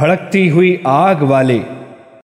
भड़कती हुई आग वाले